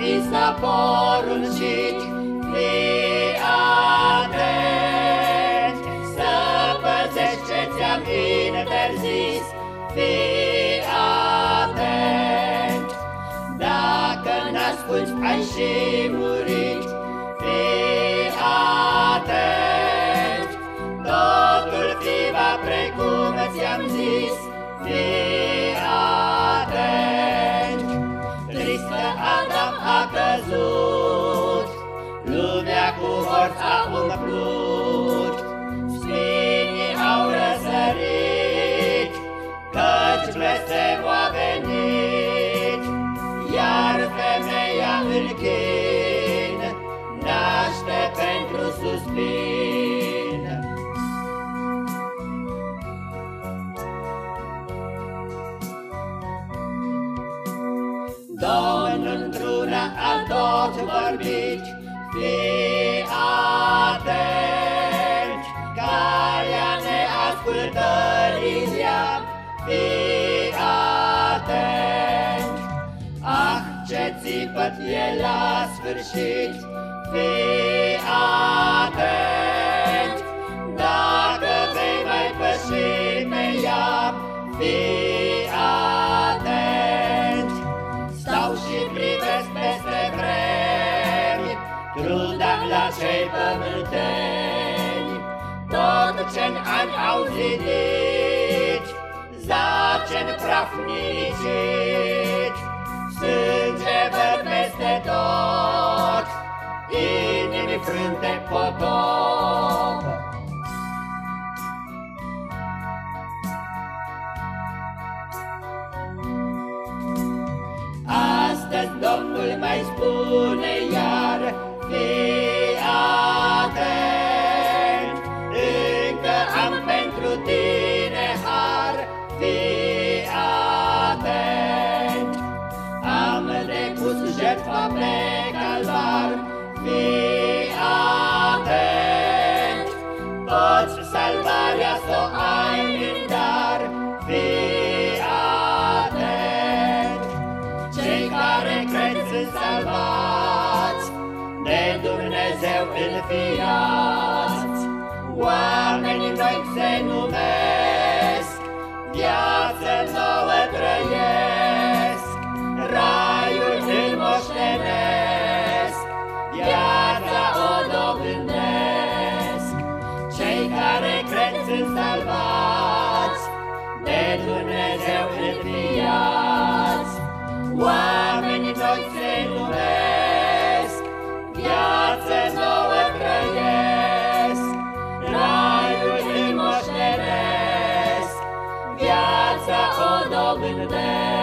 i s-a poruncit, fii atent, să păzești ce ți-am interzis, fii atent. Dacă n-asculți, ai și murit, morți a umplut, spinii au răsărit, căci blestemul a venit, iar femeia în chin naște pentru suspin. Domnul într-una a tot vorbit, fii zeam, fii atent. Ah, ce țipăt e la sfârșit, fii atent, dacă vei mai păși pe ea, fii atent. Stau și privesc peste vremi, truda la cei pământeni, tot ce-n ani au zidit, zace-n praf nicit, sânge văd peste tot, inimi frânte potop. Astăzi Domnul mai spune salvați, de Dumnezeu înfiați. Oamenii noi se numesc, viață nouă trăiesc, raiul îl moștenesc, viața o dobândesc. Cei care cred sunt salvați, raiul îl moștenesc, viața o dobândesc.